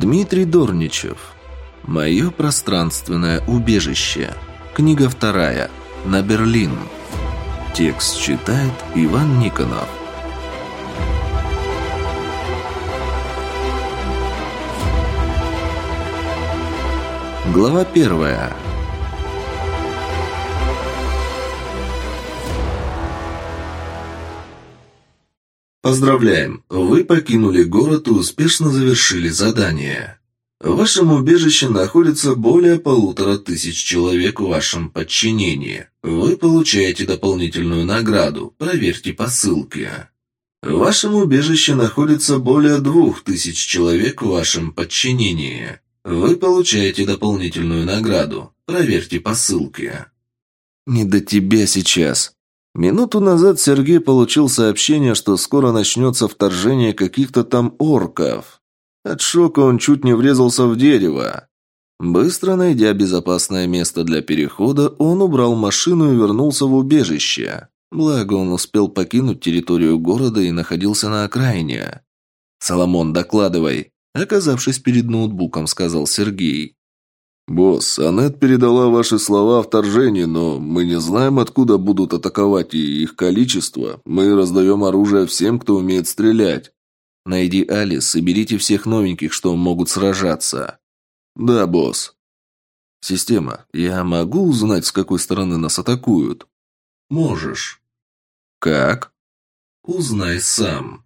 Дмитрий Дорничев. Мое пространственное убежище. Книга вторая. На Берлин. Текст читает Иван Никонов. Глава первая. Поздравляем! Вы покинули город и успешно завершили задание. В вашем убежище находится более полутора тысяч человек в вашем подчинении. Вы получаете дополнительную награду. Проверьте по ссылке. В вашем убежище находится более двух тысяч человек в вашем подчинении. Вы получаете дополнительную награду. Проверьте по ссылке. «Не до тебя сейчас», Минуту назад Сергей получил сообщение, что скоро начнется вторжение каких-то там орков. От шока он чуть не врезался в дерево. Быстро найдя безопасное место для перехода, он убрал машину и вернулся в убежище. Благо, он успел покинуть территорию города и находился на окраине. «Соломон, докладывай», – оказавшись перед ноутбуком, сказал Сергей. «Босс, Аннет передала ваши слова о вторжении, но мы не знаем, откуда будут атаковать и их количество. Мы раздаем оружие всем, кто умеет стрелять». «Найди Алис, соберите всех новеньких, что могут сражаться». «Да, босс». «Система, я могу узнать, с какой стороны нас атакуют?» «Можешь». «Как?» «Узнай сам».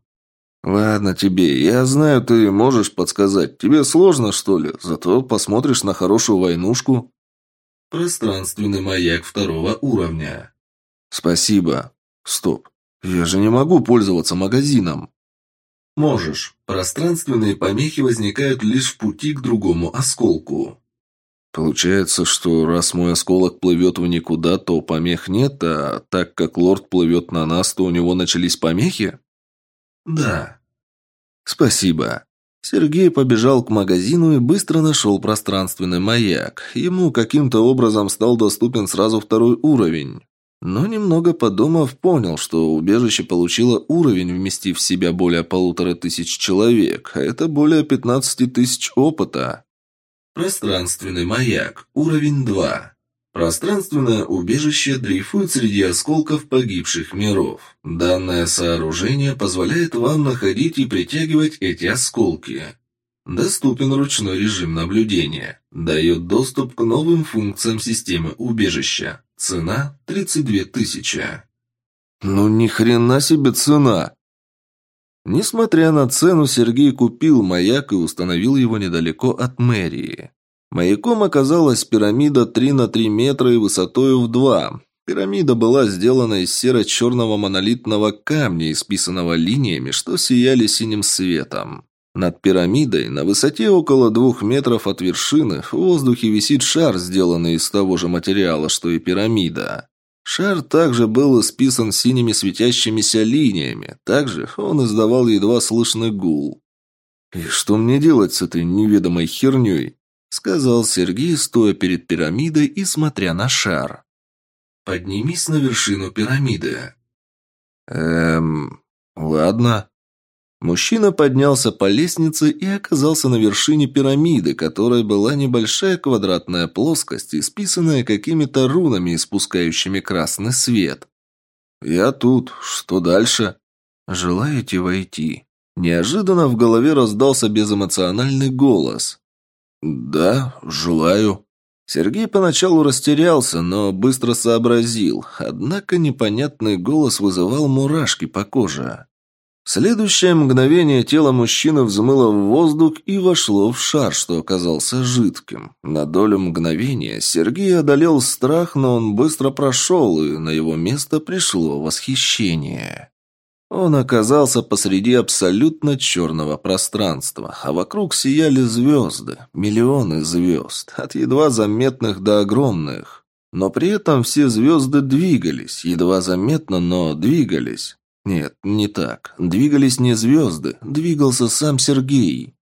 «Ладно тебе, я знаю, ты можешь подсказать. Тебе сложно, что ли? Зато посмотришь на хорошую войнушку». «Пространственный маяк второго уровня». «Спасибо. Стоп. Я же не могу пользоваться магазином». «Можешь. Пространственные помехи возникают лишь в пути к другому осколку». Получается, что раз мой осколок плывет в никуда, то помех нет, а так как лорд плывет на нас, то у него начались помехи? «Да». «Спасибо». Сергей побежал к магазину и быстро нашел пространственный маяк. Ему каким-то образом стал доступен сразу второй уровень. Но немного подумав, понял, что убежище получило уровень, вместив в себя более полутора тысяч человек, а это более пятнадцати тысяч опыта. Пространственный маяк. Уровень 2. Пространственное убежище дрейфует среди осколков погибших миров. Данное сооружение позволяет вам находить и притягивать эти осколки. Доступен ручной режим наблюдения. Дает доступ к новым функциям системы убежища. Цена 32 тысячи. Ну ни хрена себе цена! Несмотря на цену, Сергей купил маяк и установил его недалеко от мэрии. Маяком оказалась пирамида 3 на 3 метра и высотой в 2. Пирамида была сделана из серо-черного монолитного камня, исписанного линиями, что сияли синим светом. Над пирамидой, на высоте около двух метров от вершины, в воздухе висит шар, сделанный из того же материала, что и пирамида. Шар также был исписан синими светящимися линиями, также он издавал едва слышный гул. «И что мне делать с этой неведомой херней?» — сказал Сергей, стоя перед пирамидой и смотря на шар. «Поднимись на вершину пирамиды». «Эм... Ладно». Мужчина поднялся по лестнице и оказался на вершине пирамиды, которая была небольшая квадратная плоскость, исписанная какими-то рунами, испускающими красный свет. «Я тут. Что дальше?» «Желаете войти?» Неожиданно в голове раздался безэмоциональный голос. «Да, желаю». Сергей поначалу растерялся, но быстро сообразил, однако непонятный голос вызывал мурашки по коже. В следующее мгновение тело мужчины взмыло в воздух и вошло в шар, что оказался жидким. На долю мгновения Сергей одолел страх, но он быстро прошел, и на его место пришло восхищение. Он оказался посреди абсолютно черного пространства, а вокруг сияли звезды, миллионы звезд, от едва заметных до огромных. Но при этом все звезды двигались, едва заметно, но двигались. Нет, не так. Двигались не звезды, двигался сам Сергей.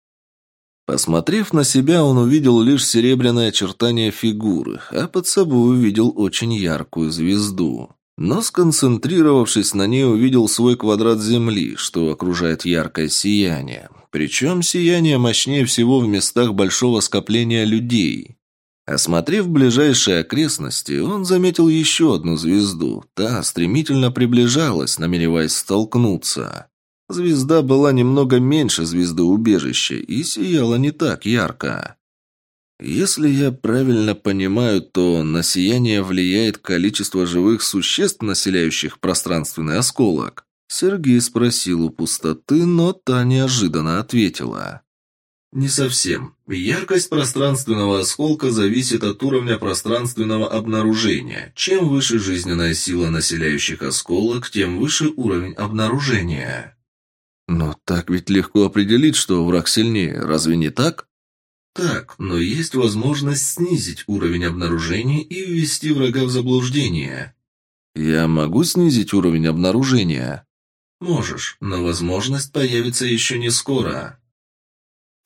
Посмотрев на себя, он увидел лишь серебряное очертание фигуры, а под собой увидел очень яркую звезду. Но, сконцентрировавшись на ней, увидел свой квадрат земли, что окружает яркое сияние. Причем сияние мощнее всего в местах большого скопления людей. Осмотрев ближайшие окрестности, он заметил еще одну звезду. Та стремительно приближалась, намереваясь столкнуться. Звезда была немного меньше звезды убежища и сияла не так ярко. Если я правильно понимаю, то на сияние влияет количество живых существ, населяющих пространственный осколок. Сергей спросил у пустоты, но та неожиданно ответила. Не совсем. Яркость пространственного осколка зависит от уровня пространственного обнаружения. Чем выше жизненная сила населяющих осколок, тем выше уровень обнаружения. Но так ведь легко определить, что враг сильнее, разве не так? Так, но есть возможность снизить уровень обнаружения и ввести врага в заблуждение. Я могу снизить уровень обнаружения? Можешь, но возможность появится еще не скоро.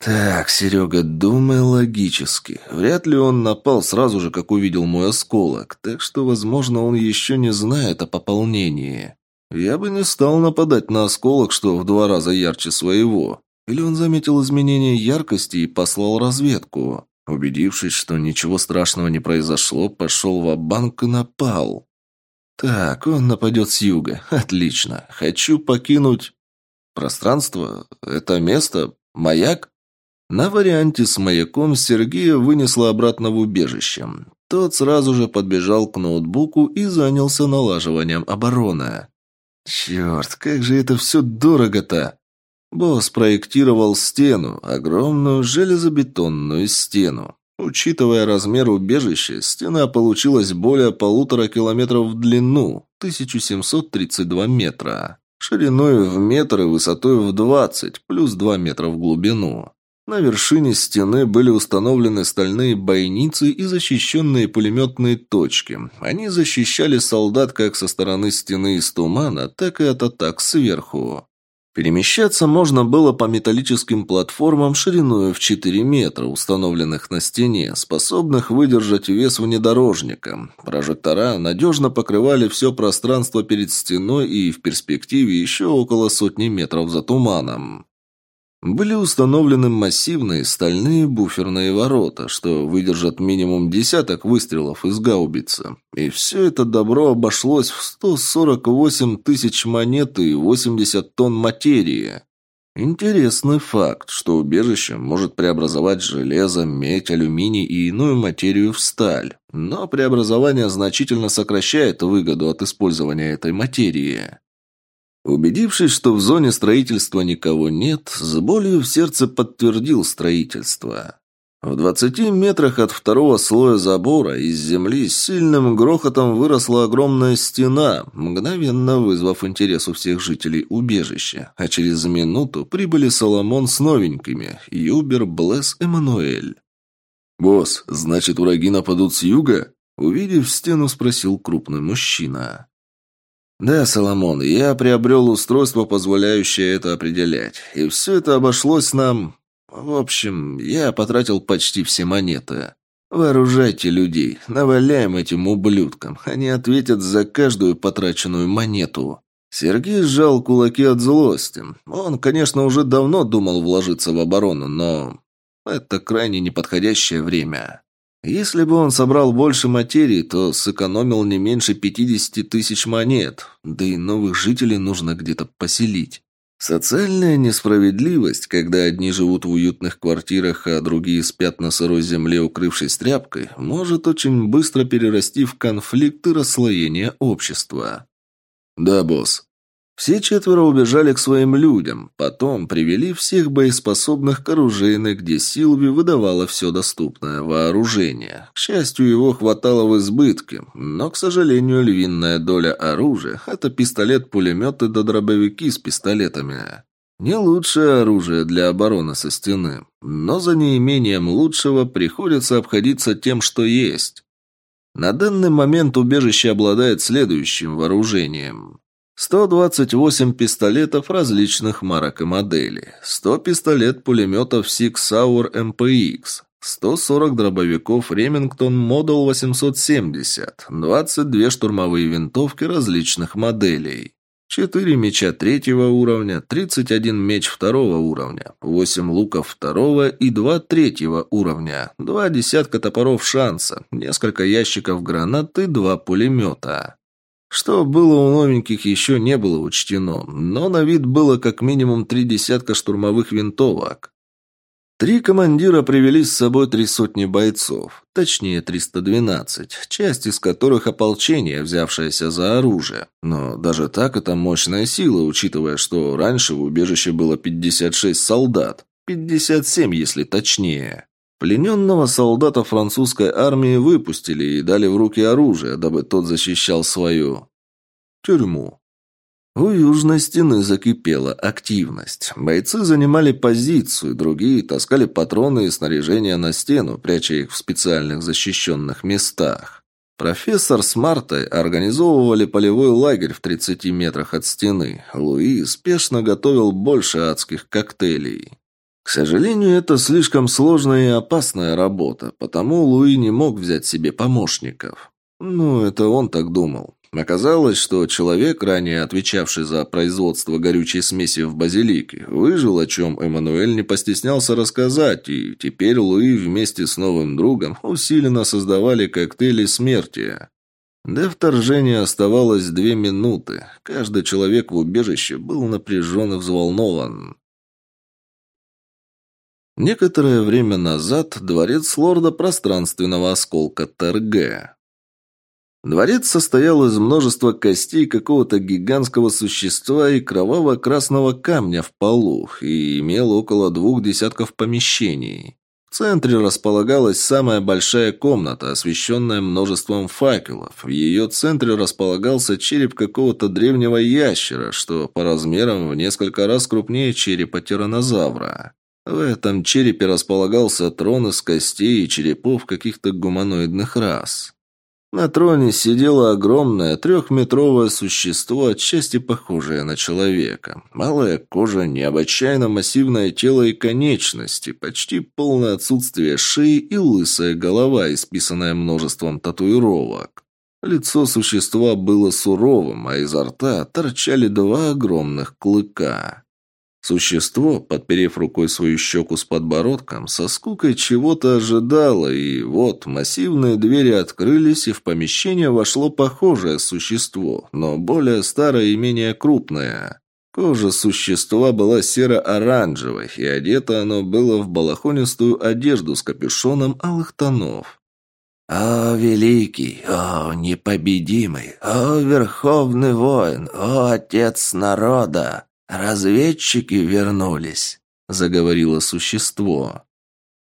«Так, Серега, думай логически. Вряд ли он напал сразу же, как увидел мой осколок, так что, возможно, он еще не знает о пополнении. Я бы не стал нападать на осколок, что в два раза ярче своего. Или он заметил изменение яркости и послал разведку. Убедившись, что ничего страшного не произошло, пошел в банк и напал. Так, он нападет с юга. Отлично. Хочу покинуть... Пространство? Это место? Маяк? На варианте с маяком Сергея вынесло обратно в убежище. Тот сразу же подбежал к ноутбуку и занялся налаживанием обороны. «Черт, как же это все дорого-то!» Босс проектировал стену, огромную железобетонную стену. Учитывая размер убежища, стена получилась более полутора километров в длину, 1732 метра, шириной в метр и высотой в 20, плюс 2 метра в глубину. На вершине стены были установлены стальные бойницы и защищенные пулеметные точки. Они защищали солдат как со стороны стены из тумана, так и от атак сверху. Перемещаться можно было по металлическим платформам шириной в 4 метра, установленных на стене, способных выдержать вес внедорожника. Прожектора надежно покрывали все пространство перед стеной и в перспективе еще около сотни метров за туманом. Были установлены массивные стальные буферные ворота, что выдержат минимум десяток выстрелов из гаубицы. И все это добро обошлось в 148 тысяч монет и 80 тонн материи. Интересный факт, что убежище может преобразовать железо, медь, алюминий и иную материю в сталь. Но преобразование значительно сокращает выгоду от использования этой материи. Убедившись, что в зоне строительства никого нет, с болью в сердце подтвердил строительство. В двадцати метрах от второго слоя забора из земли с сильным грохотом выросла огромная стена, мгновенно вызвав интерес у всех жителей убежища, а через минуту прибыли Соломон с новенькими, Юбер, Блесс, Эммануэль. «Босс, значит, враги нападут с юга?» Увидев стену, спросил крупный мужчина. «Да, Соломон, я приобрел устройство, позволяющее это определять. И все это обошлось нам... В общем, я потратил почти все монеты. Вооружайте людей, наваляем этим ублюдкам. Они ответят за каждую потраченную монету». Сергей сжал кулаки от злости. Он, конечно, уже давно думал вложиться в оборону, но это крайне неподходящее время. Если бы он собрал больше материи, то сэкономил не меньше 50 тысяч монет, да и новых жителей нужно где-то поселить. Социальная несправедливость, когда одни живут в уютных квартирах, а другие спят на сырой земле, укрывшись тряпкой, может очень быстро перерасти в конфликт и расслоение общества. «Да, босс», все четверо убежали к своим людям, потом привели всех боеспособных к оружейной, где Силви выдавала все доступное вооружение. К счастью, его хватало в избытке, но, к сожалению, львиная доля оружия – это пистолет-пулеметы да дробовики с пистолетами. Не лучшее оружие для обороны со стены, но за неимением лучшего приходится обходиться тем, что есть. На данный момент убежище обладает следующим вооружением. 128 пистолетов различных марок и моделей, 100 пистолет-пулеметов Sig Sauer MPX, 140 дробовиков Ремингтон Модел 870, 22 штурмовые винтовки различных моделей. 4 меча третьего уровня, 31 меч второго уровня, 8 луков второго и 2 третьего уровня, 2 десятка топоров шанса, несколько ящиков гранат и 2 пулемета. Что было у новеньких еще не было учтено, но на вид было как минимум три десятка штурмовых винтовок. Три командира привели с собой три сотни бойцов, точнее 312, часть из которых ополчение, взявшееся за оружие. Но даже так это мощная сила, учитывая, что раньше в убежище было 56 солдат, 57 если точнее. Плененного солдата французской армии выпустили и дали в руки оружие, дабы тот защищал свою тюрьму. У южной стены закипела активность. Бойцы занимали позицию, другие таскали патроны и снаряжение на стену, пряча их в специальных защищенных местах. Профессор с Мартой организовывали полевой лагерь в 30 метрах от стены. Луи спешно готовил больше адских коктейлей. К сожалению, это слишком сложная и опасная работа, потому Луи не мог взять себе помощников. Ну, это он так думал. Оказалось, что человек, ранее отвечавший за производство горючей смеси в базилике, выжил, о чем Эммануэль не постеснялся рассказать, и теперь Луи вместе с новым другом усиленно создавали коктейли смерти. До вторжения оставалось две минуты. Каждый человек в убежище был напряжен и взволнован. Некоторое время назад дворец лорда пространственного осколка ТРГ. Дворец состоял из множества костей какого-то гигантского существа и кроваво-красного камня в полу и имел около двух десятков помещений. В центре располагалась самая большая комната, освещенная множеством факелов. В ее центре располагался череп какого-то древнего ящера, что по размерам в несколько раз крупнее черепа тиранозавра. В этом черепе располагался трон из костей и черепов каких-то гуманоидных рас. На троне сидело огромное трехметровое существо, отчасти похожее на человека. Малая кожа, необычайно массивное тело и конечности, почти полное отсутствие шеи и лысая голова, исписанная множеством татуировок. Лицо существа было суровым, а изо рта торчали два огромных клыка. Существо, подперев рукой свою щеку с подбородком, со скукой чего-то ожидало, и вот массивные двери открылись, и в помещение вошло похожее существо, но более старое и менее крупное. Кожа существа была серо-оранжевой, и одето оно было в балахонистую одежду с капюшоном алых тонов. «О, великий, о, непобедимый, о, верховный воин, о, отец народа!» «Разведчики вернулись», — заговорило существо.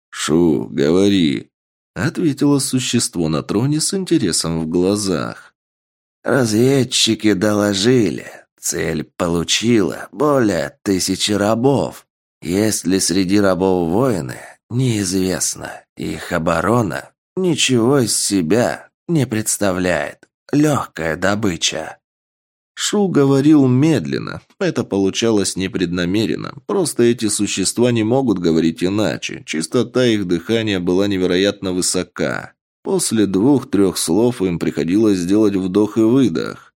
«Шу, говори», — ответило существо на троне с интересом в глазах. «Разведчики доложили. Цель получила более тысячи рабов. Есть ли среди рабов воины, неизвестно. Их оборона ничего из себя не представляет. Легкая добыча». Шу говорил медленно. Это получалось непреднамеренно. Просто эти существа не могут говорить иначе. Чистота их дыхания была невероятно высока. После двух-трех слов им приходилось сделать вдох и выдох.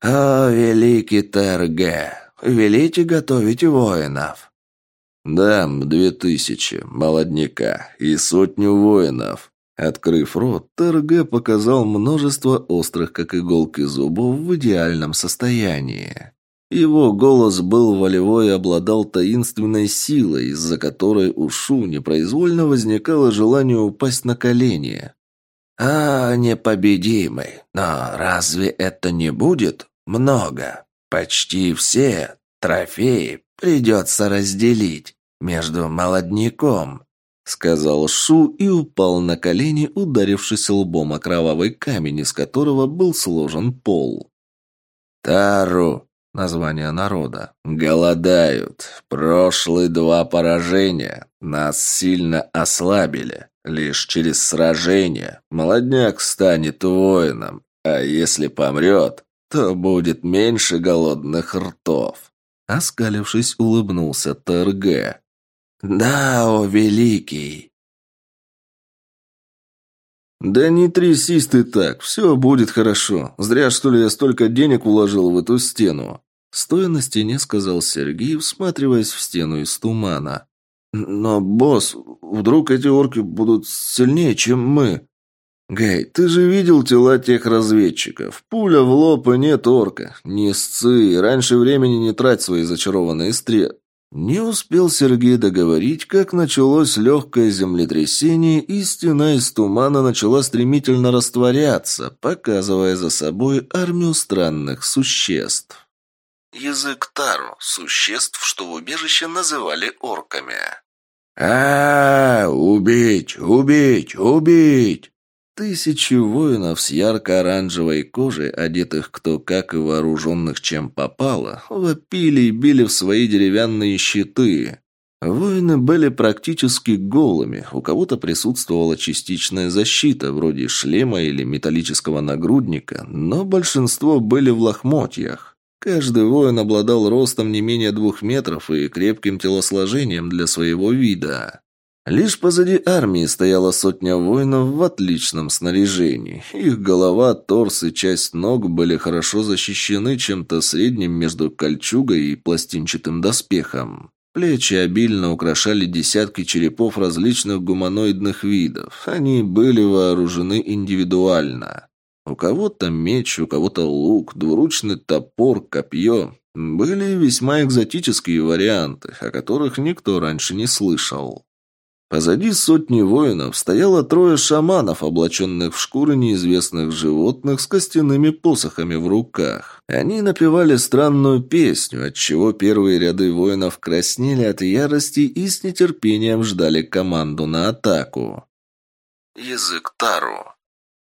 «О, великий ТРГ! Велите готовить воинов!» «Да, две тысячи, молодняка, и сотню воинов», Открыв рот, ТРГ показал множество острых, как иголки, зубов в идеальном состоянии. Его голос был волевой и обладал таинственной силой, из-за которой у Шу непроизвольно возникало желание упасть на колени. «А, непобедимый, но разве это не будет много? Почти все трофеи придется разделить между молодняком Сказал Шу и упал на колени, ударившись лбом о кровавый камень, из которого был сложен пол. «Тару!» — название народа. «Голодают. Прошлые два поражения. Нас сильно ослабили. Лишь через сражение. Молодняк станет воином. А если помрет, то будет меньше голодных ртов». Оскалившись, улыбнулся ТРГ. «Да, о великий!» «Да не трясись ты так, все будет хорошо. Зря, что ли, я столько денег уложил в эту стену». Стоя на стене, сказал Сергей, всматриваясь в стену из тумана. «Но, босс, вдруг эти орки будут сильнее, чем мы?» «Гай, ты же видел тела тех разведчиков. Пуля в лоб и нет орка. Не сцы, раньше времени не трать свои зачарованные стрелы. Не успел Сергей договорить, как началось легкое землетрясение, и стена из тумана начала стремительно растворяться, показывая за собой армию странных существ. Язык Тару – существ, что в убежище называли орками. а, -а, -а Убить! Убить! Убить!» Тысячи воинов с ярко-оранжевой кожей, одетых кто как и вооруженных чем попало, вопили и били в свои деревянные щиты. Воины были практически голыми, у кого-то присутствовала частичная защита, вроде шлема или металлического нагрудника, но большинство были в лохмотьях. Каждый воин обладал ростом не менее двух метров и крепким телосложением для своего вида. Лишь позади армии стояла сотня воинов в отличном снаряжении. Их голова, торс и часть ног были хорошо защищены чем-то средним между кольчугой и пластинчатым доспехом. Плечи обильно украшали десятки черепов различных гуманоидных видов. Они были вооружены индивидуально. У кого-то меч, у кого-то лук, двуручный топор, копье. Были весьма экзотические варианты, о которых никто раньше не слышал. Позади сотни воинов стояло трое шаманов, облаченных в шкуры неизвестных животных с костяными посохами в руках. Они напевали странную песню, отчего первые ряды воинов краснели от ярости и с нетерпением ждали команду на атаку. Язык Тару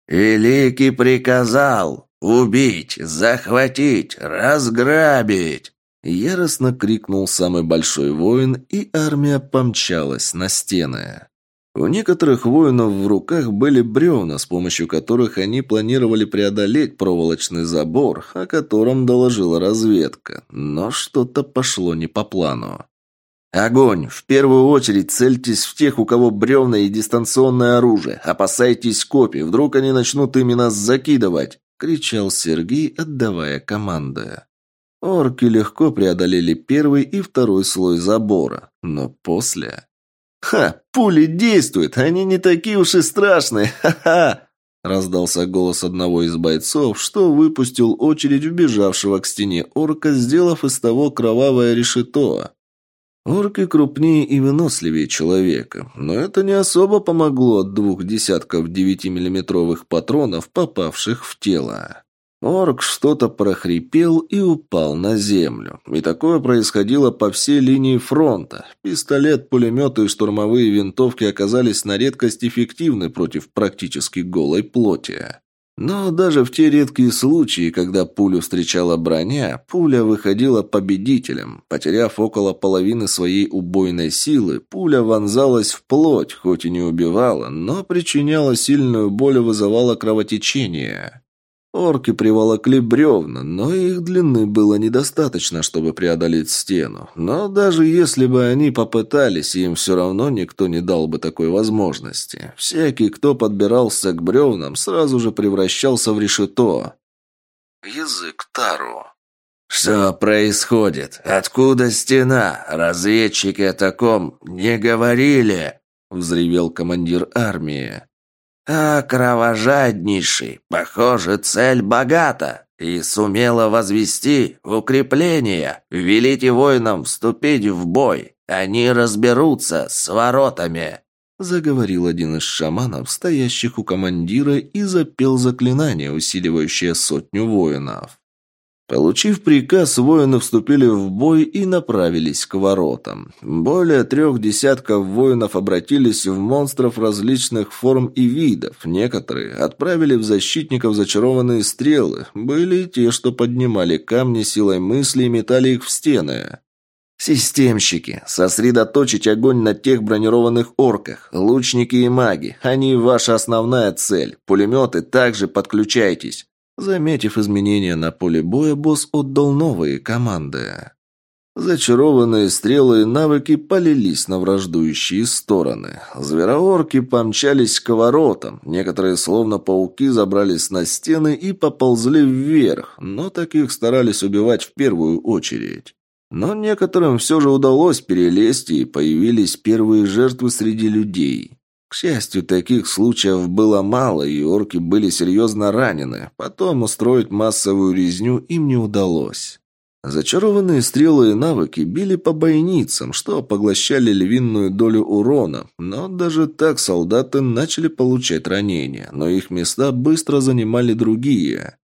«Великий приказал убить, захватить, разграбить!» Яростно крикнул самый большой воин, и армия помчалась на стены. У некоторых воинов в руках были бревна, с помощью которых они планировали преодолеть проволочный забор, о котором доложила разведка. Но что-то пошло не по плану. «Огонь! В первую очередь цельтесь в тех, у кого бревна и дистанционное оружие. Опасайтесь копий, вдруг они начнут именно закидывать!» — кричал Сергей, отдавая команды. Орки легко преодолели первый и второй слой забора, но после... «Ха! Пули действуют! Они не такие уж и страшные! Ха-ха!» Раздался голос одного из бойцов, что выпустил очередь убежавшего к стене орка, сделав из того кровавое решето. Орки крупнее и выносливее человека, но это не особо помогло от двух десятков девятимиллиметровых патронов, попавших в тело. Орк что-то прохрипел и упал на землю. И такое происходило по всей линии фронта. Пистолет, пулеметы и штурмовые винтовки оказались на редкость эффективны против практически голой плоти. Но даже в те редкие случаи, когда пулю встречала броня, пуля выходила победителем. Потеряв около половины своей убойной силы, пуля вонзалась в плоть, хоть и не убивала, но причиняла сильную боль и вызывала кровотечение. Орки приволокли бревна, но их длины было недостаточно, чтобы преодолеть стену. Но даже если бы они попытались, им все равно никто не дал бы такой возможности. Всякий, кто подбирался к бревнам, сразу же превращался в решето. Язык Тару. «Что происходит? Откуда стена? Разведчики о таком не говорили!» — взревел командир армии. А кровожаднейший, похоже, цель богата и сумела возвести укрепление. Велите воинам вступить в бой. Они разберутся с воротами. Заговорил один из шаманов, стоящих у командира, и запел заклинание, усиливающее сотню воинов. Получив приказ, воины вступили в бой и направились к воротам. Более трех десятков воинов обратились в монстров различных форм и видов. Некоторые отправили в защитников зачарованные стрелы. Были те, что поднимали камни силой мысли и метали их в стены. «Системщики, сосредоточить огонь на тех бронированных орках. Лучники и маги. Они ваша основная цель. Пулеметы также подключайтесь. Заметив изменения на поле боя, босс отдал новые команды. Зачарованные стрелы и навыки полились на враждующие стороны. Звероорки помчались к воротам. Некоторые, словно пауки, забрались на стены и поползли вверх, но таких старались убивать в первую очередь. Но некоторым все же удалось перелезть, и появились первые жертвы среди людей. К счастью, таких случаев было мало, и орки были серьезно ранены. Потом устроить массовую резню им не удалось. Зачарованные стрелы и навыки били по бойницам, что поглощали львиную долю урона, но даже так солдаты начали получать ранения, но их места быстро занимали другие.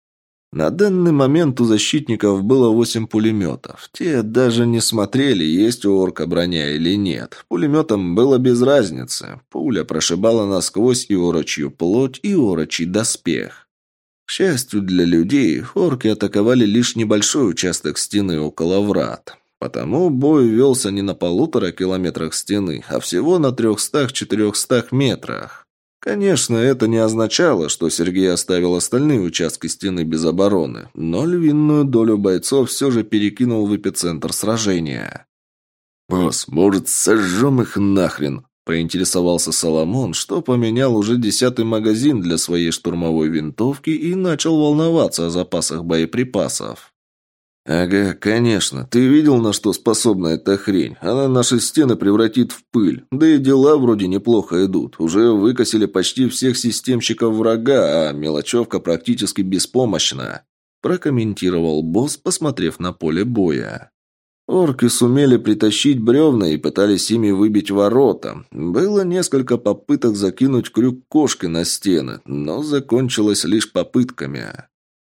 На данный момент у защитников было восемь пулеметов. Те даже не смотрели, есть у орка броня или нет. Пулеметам было без разницы. Пуля прошибала насквозь и орочью плоть, и орочий доспех. К счастью для людей, орки атаковали лишь небольшой участок стены около врат. Потому бой велся не на полутора километрах стены, а всего на трехстах-четырехстах метрах. Конечно, это не означало, что Сергей оставил остальные участки стены без обороны, но львиную долю бойцов все же перекинул в эпицентр сражения. «Босс, может, сожжем их нахрен?» Поинтересовался Соломон, что поменял уже десятый магазин для своей штурмовой винтовки и начал волноваться о запасах боеприпасов. «Ага, конечно. Ты видел, на что способна эта хрень? Она наши стены превратит в пыль. Да и дела вроде неплохо идут. Уже выкосили почти всех системщиков врага, а мелочевка практически беспомощна», прокомментировал босс, посмотрев на поле боя. Орки сумели притащить бревна и пытались ими выбить ворота. Было несколько попыток закинуть крюк кошки на стены, но закончилось лишь попытками.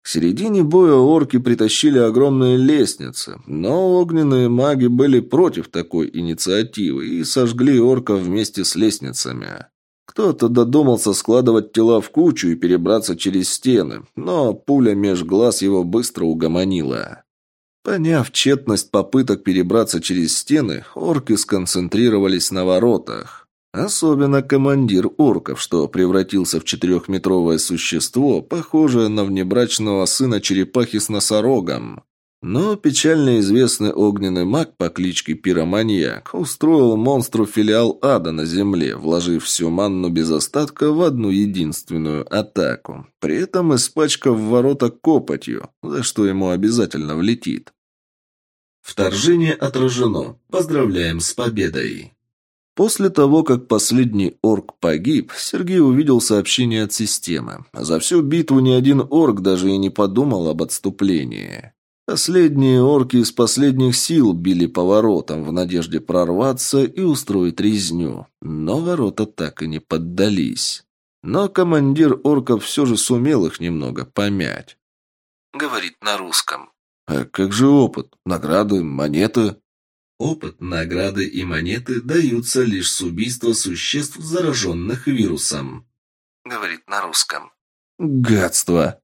К середине боя орки притащили огромные лестницы, но огненные маги были против такой инициативы и сожгли орков вместе с лестницами. Кто-то додумался складывать тела в кучу и перебраться через стены, но пуля меж глаз его быстро угомонила. Поняв тщетность попыток перебраться через стены, орки сконцентрировались на воротах. Особенно командир орков, что превратился в четырехметровое существо, похожее на внебрачного сына черепахи с носорогом. Но печально известный огненный маг по кличке Пироманьяк устроил монстру филиал ада на земле, вложив всю манну без остатка в одну единственную атаку, при этом испачкав ворота копотью, за что ему обязательно влетит. Вторжение отражено. Поздравляем с победой. После того, как последний орк погиб, Сергей увидел сообщение от системы. За всю битву ни один орк даже и не подумал об отступлении. Последние орки из последних сил били по воротам в надежде прорваться и устроить резню, но ворота так и не поддались. Но командир орков все же сумел их немного помять. Говорит на русском. А как же опыт? Награды, монеты? Опыт, награды и монеты даются лишь с убийства существ, зараженных вирусом. Говорит на русском. Гадство.